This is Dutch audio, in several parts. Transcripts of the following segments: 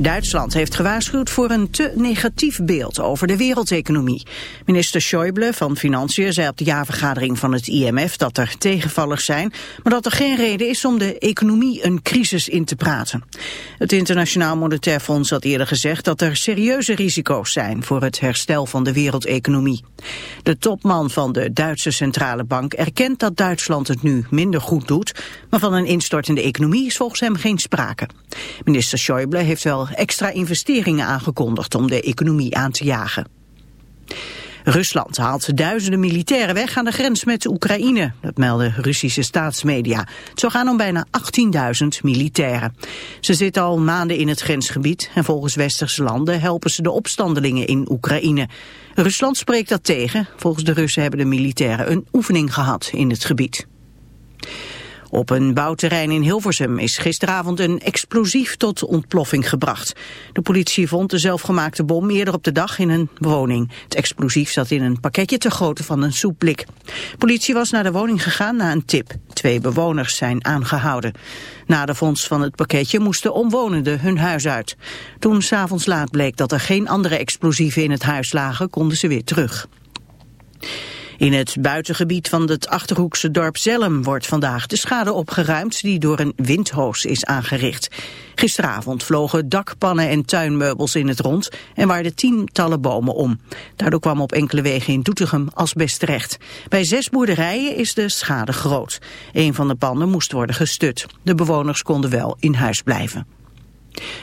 Duitsland heeft gewaarschuwd voor een te negatief beeld over de wereldeconomie. Minister Schäuble van Financiën zei op de jaarvergadering van het IMF dat er tegenvallers zijn, maar dat er geen reden is om de economie een crisis in te praten. Het Internationaal Monetair Fonds had eerder gezegd dat er serieuze risico's zijn voor het herstel van de wereldeconomie. De topman van de Duitse Centrale Bank erkent dat Duitsland het nu minder goed doet, maar van een instortende economie is volgens hem geen sprake. Minister Schäuble heeft wel extra investeringen aangekondigd om de economie aan te jagen. Rusland haalt duizenden militairen weg aan de grens met Oekraïne. Dat melden Russische staatsmedia. Het zou gaan om bijna 18.000 militairen. Ze zitten al maanden in het grensgebied en volgens westerse landen helpen ze de opstandelingen in Oekraïne. Rusland spreekt dat tegen. Volgens de Russen hebben de militairen een oefening gehad in het gebied. Op een bouwterrein in Hilversum is gisteravond een explosief tot ontploffing gebracht. De politie vond de zelfgemaakte bom eerder op de dag in een woning. Het explosief zat in een pakketje ter grootte van een soepblik. Politie was naar de woning gegaan na een tip. Twee bewoners zijn aangehouden. Na de vondst van het pakketje moesten omwonenden hun huis uit. Toen s'avonds laat bleek dat er geen andere explosieven in het huis lagen, konden ze weer terug. In het buitengebied van het Achterhoekse dorp Zelm wordt vandaag de schade opgeruimd die door een windhoos is aangericht. Gisteravond vlogen dakpannen en tuinmeubels in het rond en waarden tientallen bomen om. Daardoor kwam op enkele wegen in Doetinchem asbest terecht. Bij zes boerderijen is de schade groot. Een van de pannen moest worden gestut. De bewoners konden wel in huis blijven.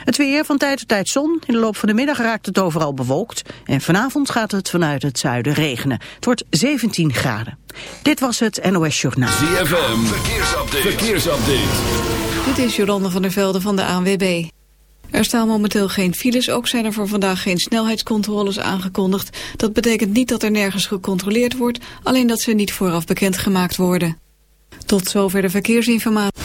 Het weer van tijd tot tijd zon. In de loop van de middag raakt het overal bewolkt. En vanavond gaat het vanuit het zuiden regenen. Het wordt 17 graden. Dit was het NOS Journaal. ZFM, verkeersupdate. verkeersupdate. Dit is Jolande van der Velde van de ANWB. Er staan momenteel geen files, ook zijn er voor vandaag geen snelheidscontroles aangekondigd. Dat betekent niet dat er nergens gecontroleerd wordt, alleen dat ze niet vooraf bekendgemaakt worden. Tot zover de verkeersinformatie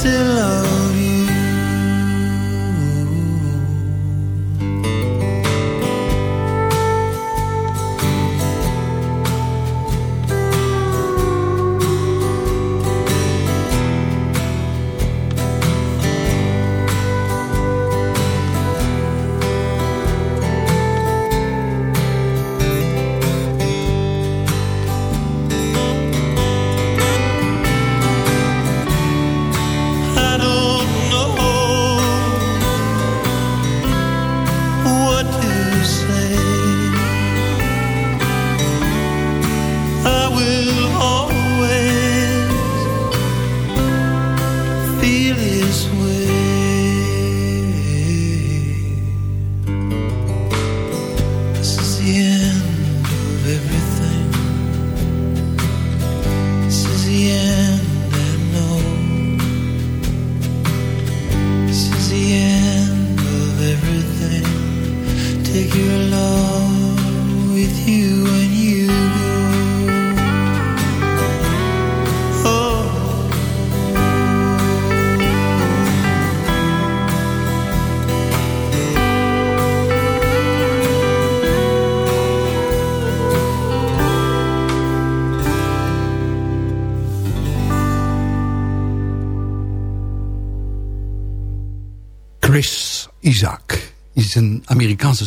Isaac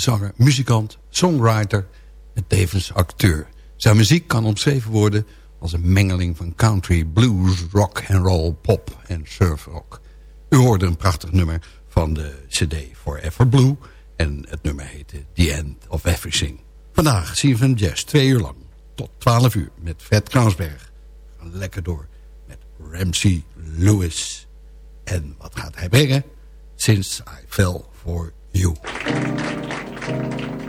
zanger, muzikant, songwriter en tevens acteur. Zijn muziek kan omschreven worden als een mengeling van country, blues, rock en roll, pop en surfrock. U hoorde een prachtig nummer van de cd Forever Blue en het nummer heette The End of Everything. Vandaag zien we een jazz twee uur lang tot 12 uur met Fred Kransberg. We gaan lekker door met Ramsey Lewis. En wat gaat hij brengen? Since I Fell for you. Thank you.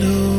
middle.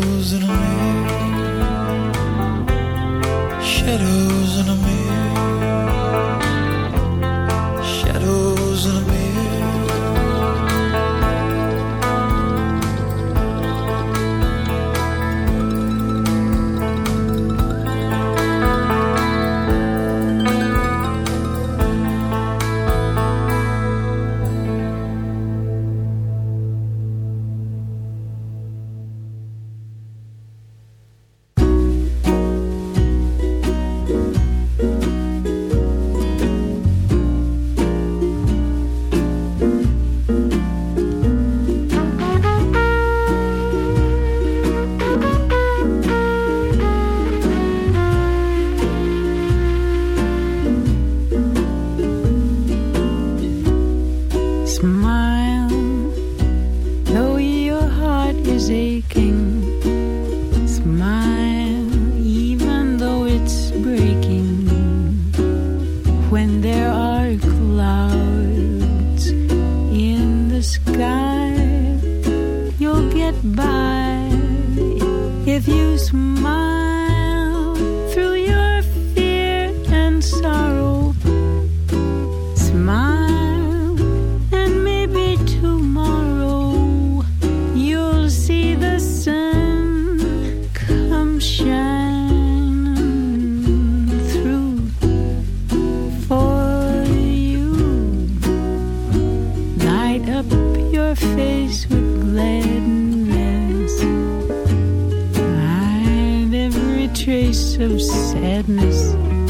Trace of sadness.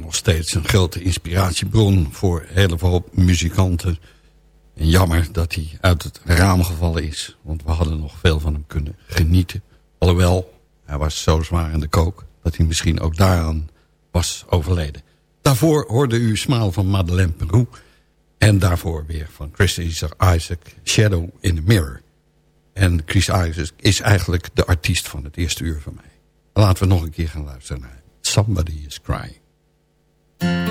nog steeds een grote inspiratiebron voor een hele hoop muzikanten. En jammer dat hij uit het raam gevallen is. Want we hadden nog veel van hem kunnen genieten. Alhoewel, hij was zo zwaar in de kook... dat hij misschien ook daaraan was overleden. Daarvoor hoorde u Smaal van Madeleine Peru. En daarvoor weer van Chris Isaac, Shadow in the Mirror. En Chris Isaac is eigenlijk de artiest van het eerste uur van mij. Laten we nog een keer gaan luisteren naar Somebody is Crying. Thank you.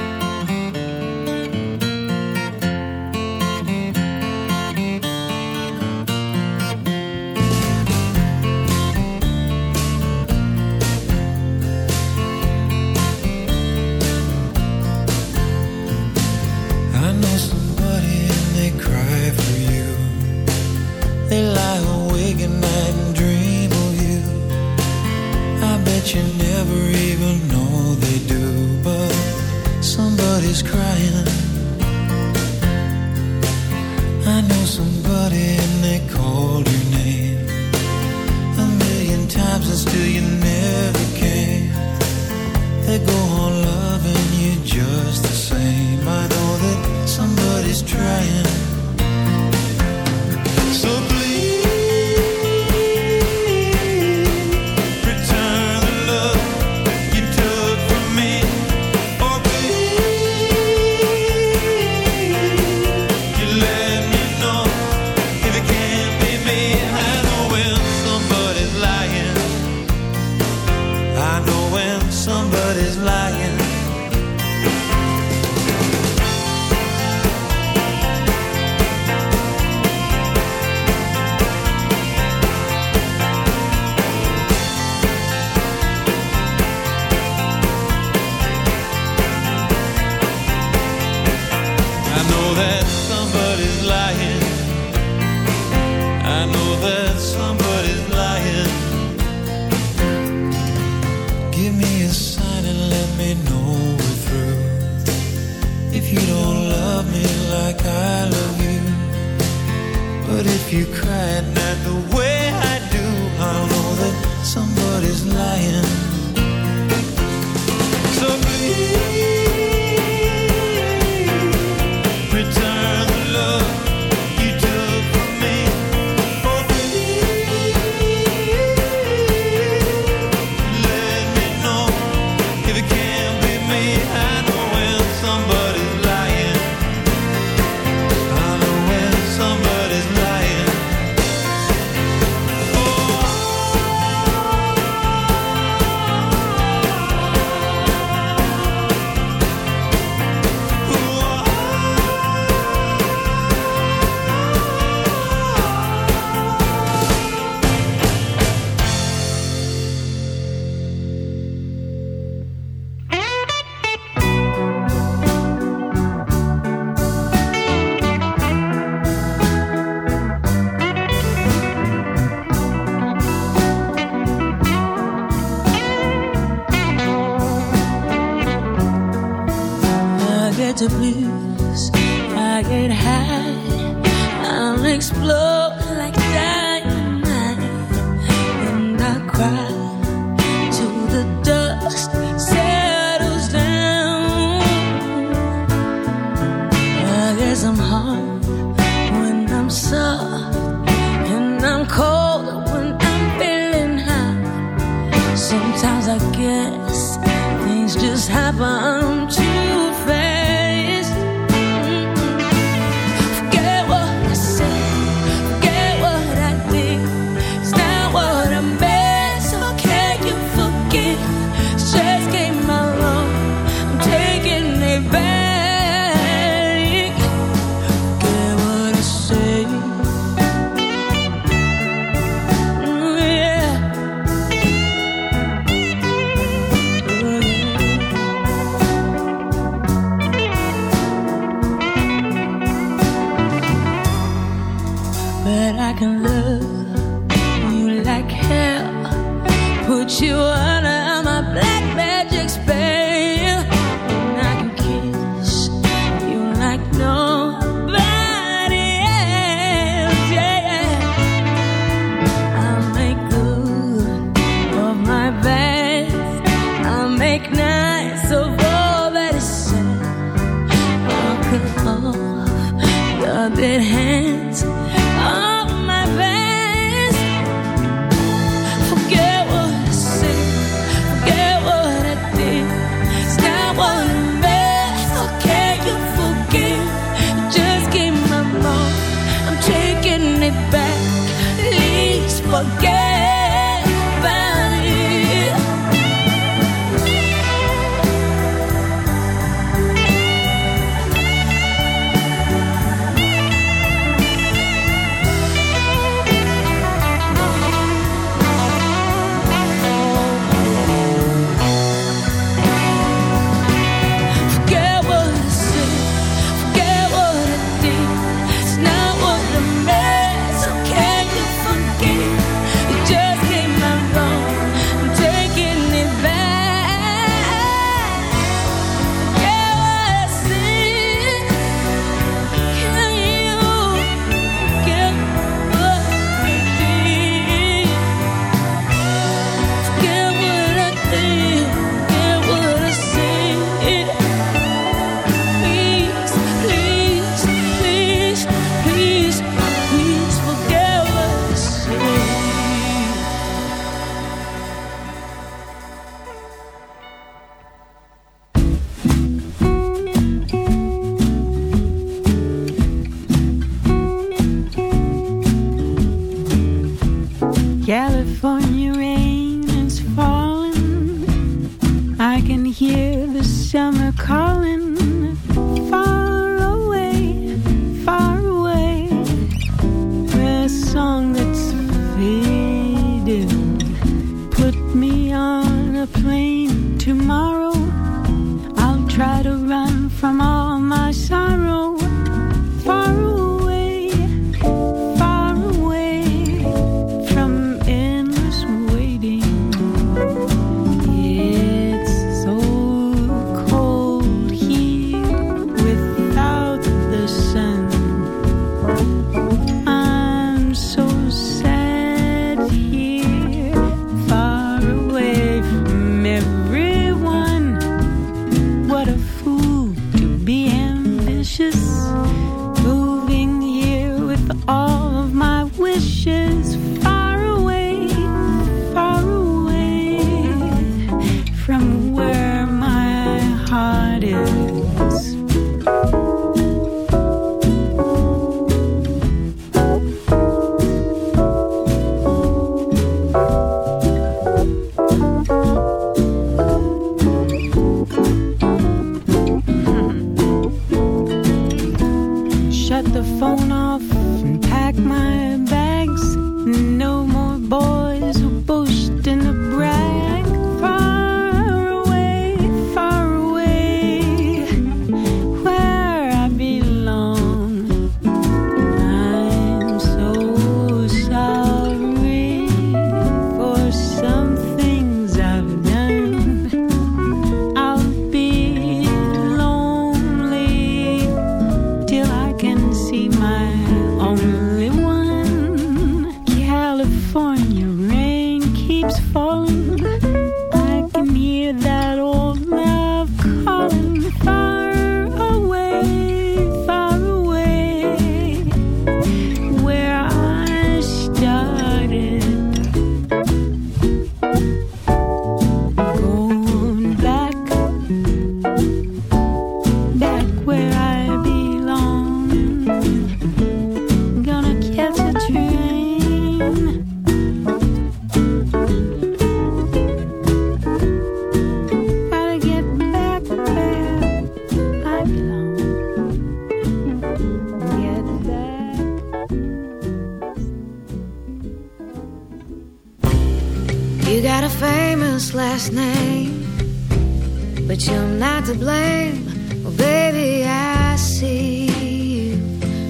Baby, I see you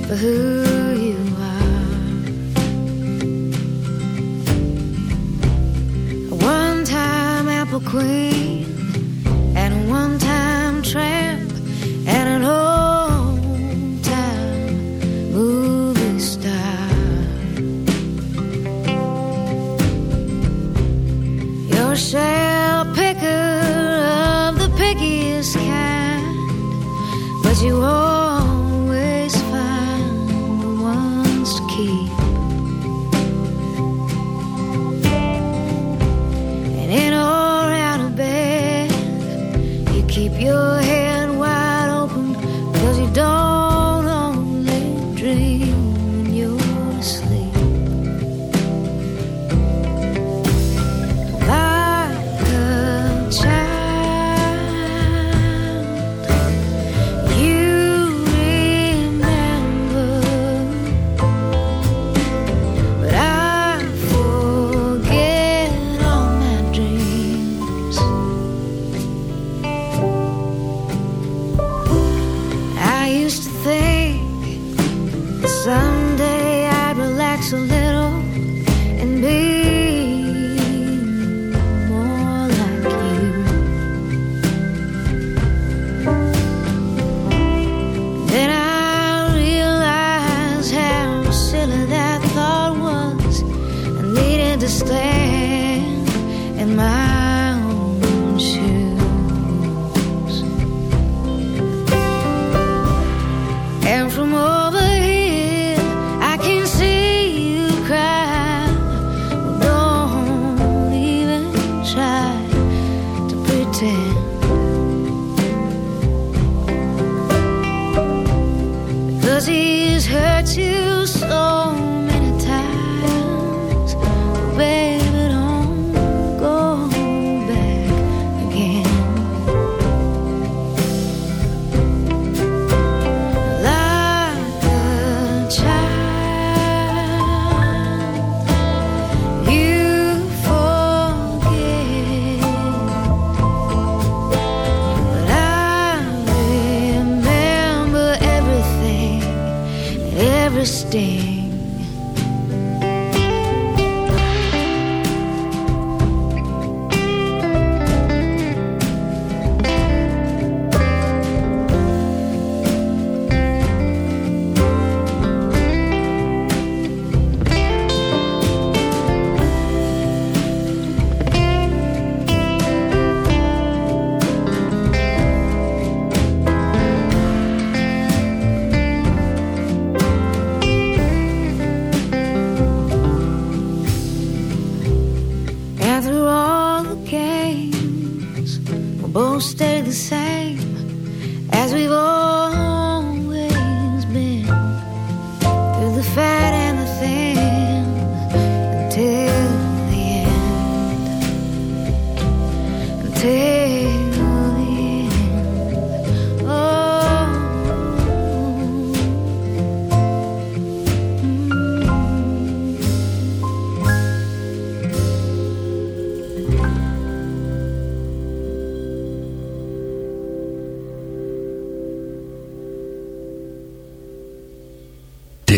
for who you are. A one time apple queen and one time. noche.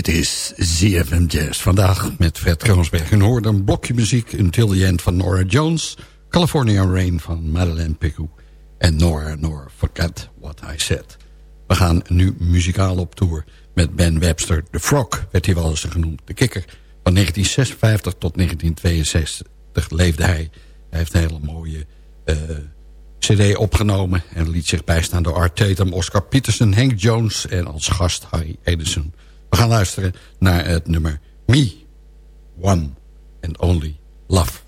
Dit is ZFM Jazz. Vandaag met Fred Kroonsberg. En hoorde een blokje muziek Until the End van Nora Jones... California Rain van Madeleine Picou... en Nora Nor Forget What I Said. We gaan nu muzikaal op tour met Ben Webster. The Frog werd hij wel eens genoemd. De kikker. Van 1956 tot 1962 leefde hij. Hij heeft een hele mooie eh, cd opgenomen... en liet zich bijstaan door Art Tatum, Oscar Peterson, Hank Jones... en als gast Harry Edison. We gaan luisteren naar het nummer Me, One and Only Love.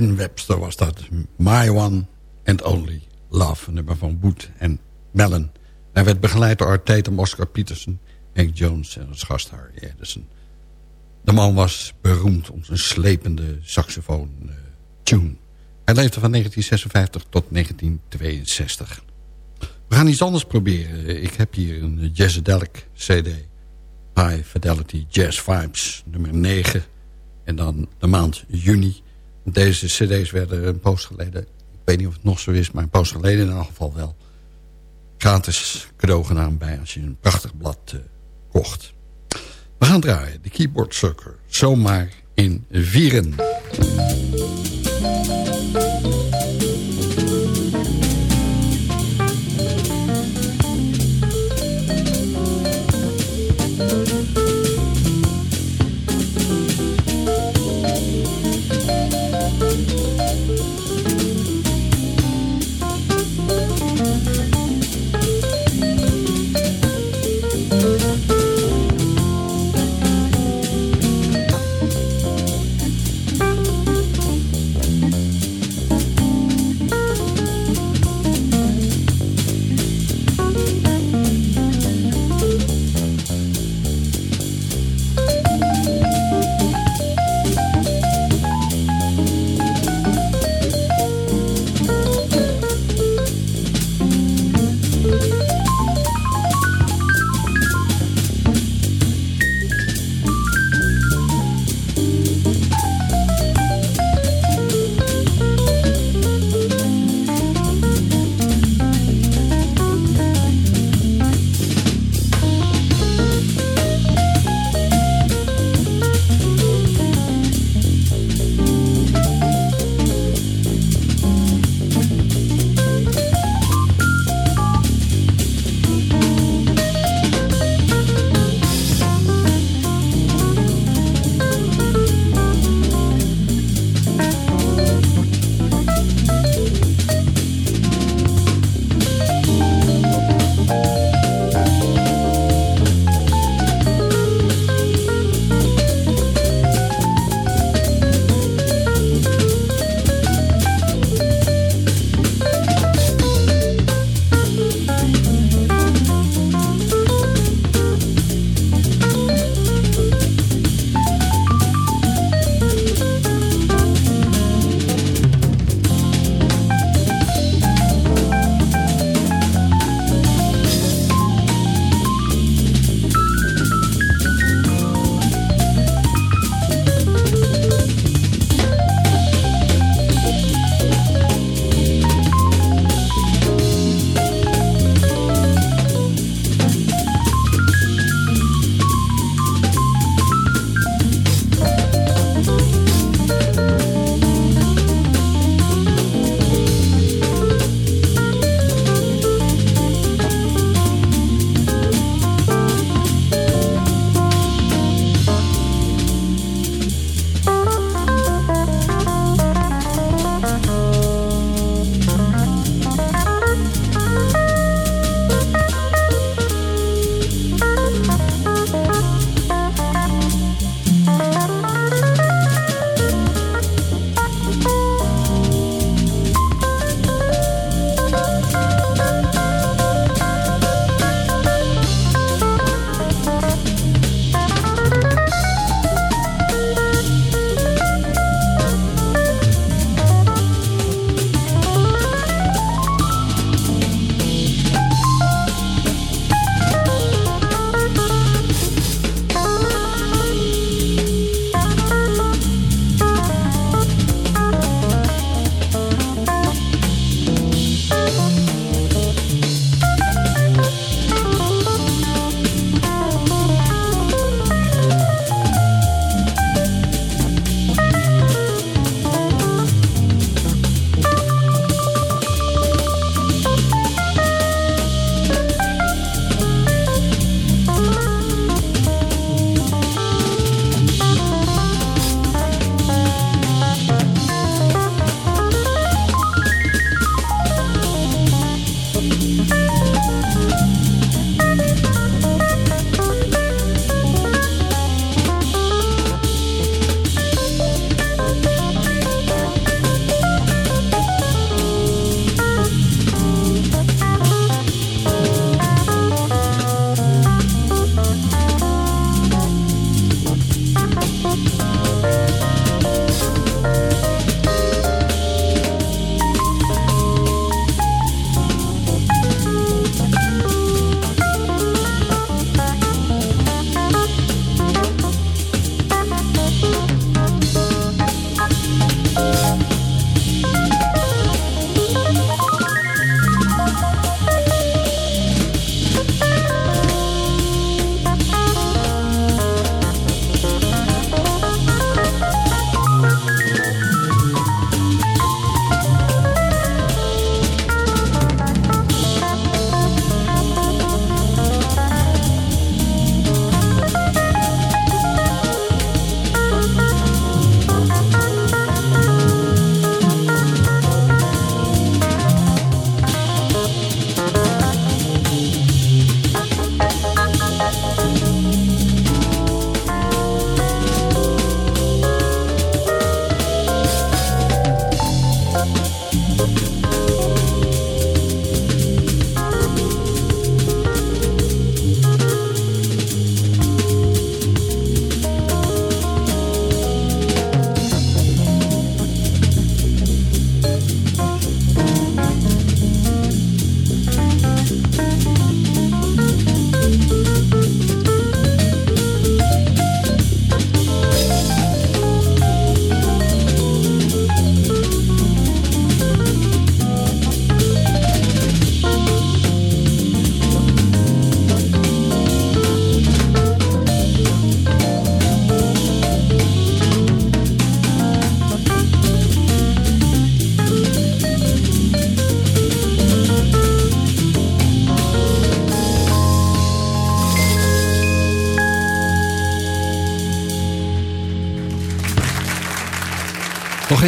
Ben Webster was dat. My One and Only Love. Een nummer van Wood en Mellon. Hij werd begeleid door Art Tatum, Oscar Peterson, Hank Jones en als gast Harry Edison. De man was beroemd om zijn slepende saxofoon uh, tune. Hij leefde van 1956 tot 1962. We gaan iets anders proberen. Ik heb hier een Jazzadelic CD. High Fidelity Jazz Vibes, nummer 9. En dan de maand juni. Deze cd's werden een poos geleden... ik weet niet of het nog zo is, maar een poos geleden in elk geval wel... gratis cadeau gedaan bij als je een prachtig blad uh, kocht. We gaan draaien, de Keyboard Sucker. Zomaar in vieren.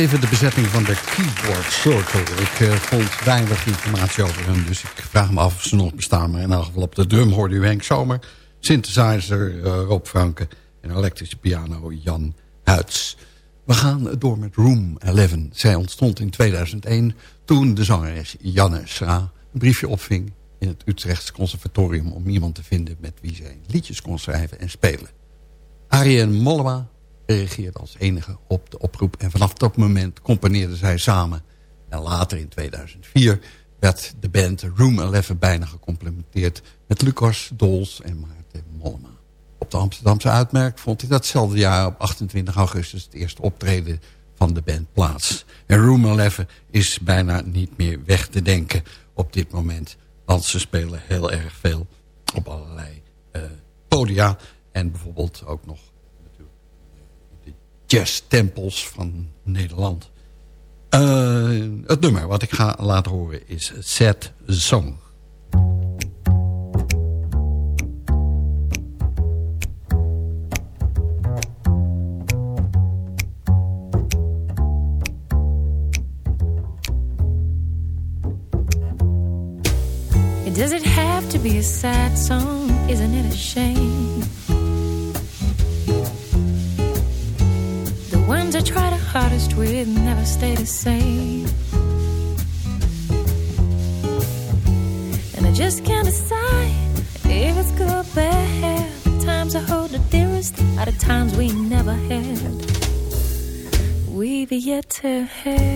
Even de bezetting van de Keyboard Circle. Ik eh, vond weinig informatie over hen, dus ik vraag me af of ze nog bestaan. Maar in elk geval op de drum hoorde u Henk Zomer, synthesizer eh, Rob Franke en elektrische piano Jan Huids. We gaan door met Room 11. Zij ontstond in 2001 toen de zangeres Janne Schra een briefje opving in het Utrechts Conservatorium om iemand te vinden met wie zij liedjes kon schrijven en spelen. Arjen Mollema reageerde als enige op de oproep en vanaf dat moment componeerden zij samen. En later in 2004 werd de band Room 11 bijna gecomplementeerd met Lucas Dols en Maarten Mollema. Op de Amsterdamse uitmerk vond hij datzelfde jaar op 28 augustus het eerste optreden van de band plaats. En Room 11 is bijna niet meer weg te denken op dit moment. Want ze spelen heel erg veel op allerlei eh, podia. En bijvoorbeeld ook nog jazztempels van Nederland. Eh, het nummer wat ik ga laten horen is Sad Song. Does it have to be a sad song? said, hey.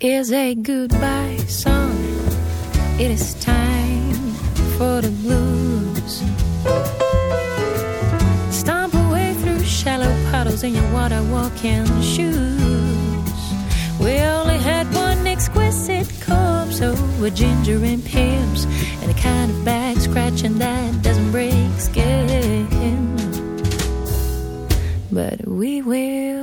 Is a goodbye song. It is time for the blues. Stomp away through shallow puddles in your water walking shoes. We only had one exquisite cup, corpse oh, over ginger and pips, and a kind of back scratching that doesn't break skin. But we will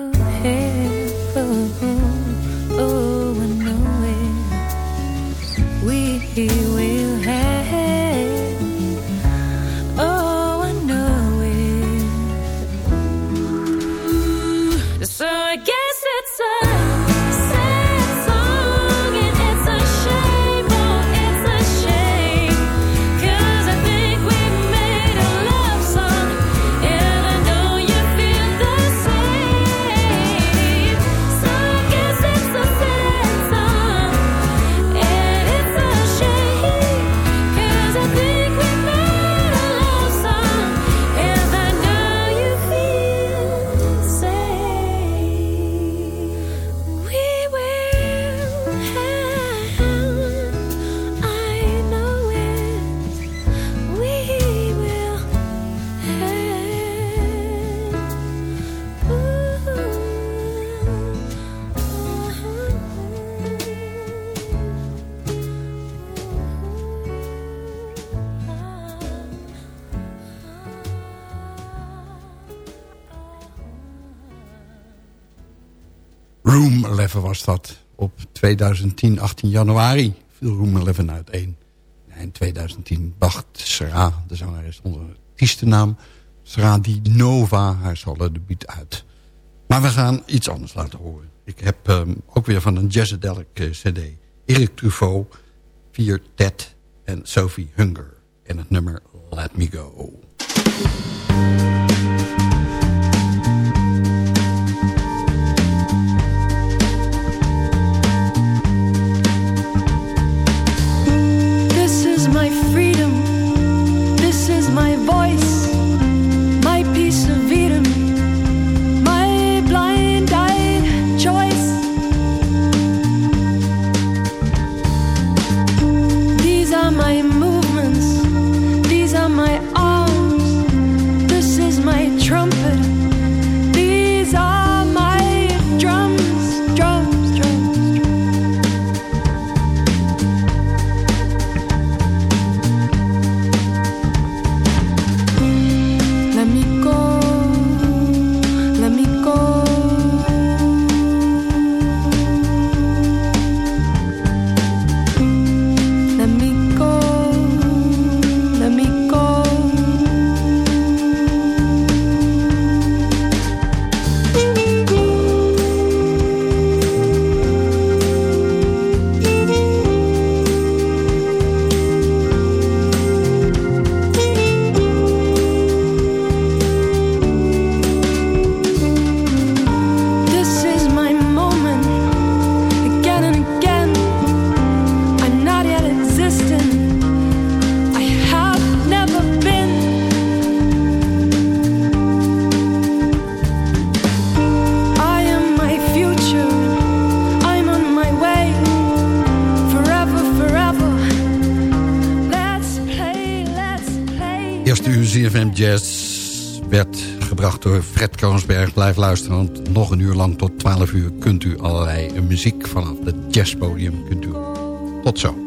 Room 11 was dat. op 2010, 18 januari, viel Room 11 uiteen. En in 2010 bracht Sra, de zangeres onder artiestennaam... Sra Di Nova, haar solo debuut uit. Maar we gaan iets anders laten horen. Ik heb um, ook weer van een Jazzadelic uh, cd. Eric Truffaut, Vier Ted en Sophie Hunger. En het nummer Let Me Go. Fred Kroonsberg. Blijf luisteren, want nog een uur lang tot 12 uur... kunt u allerlei muziek vanaf het jazzpodium kunt u. Tot zo.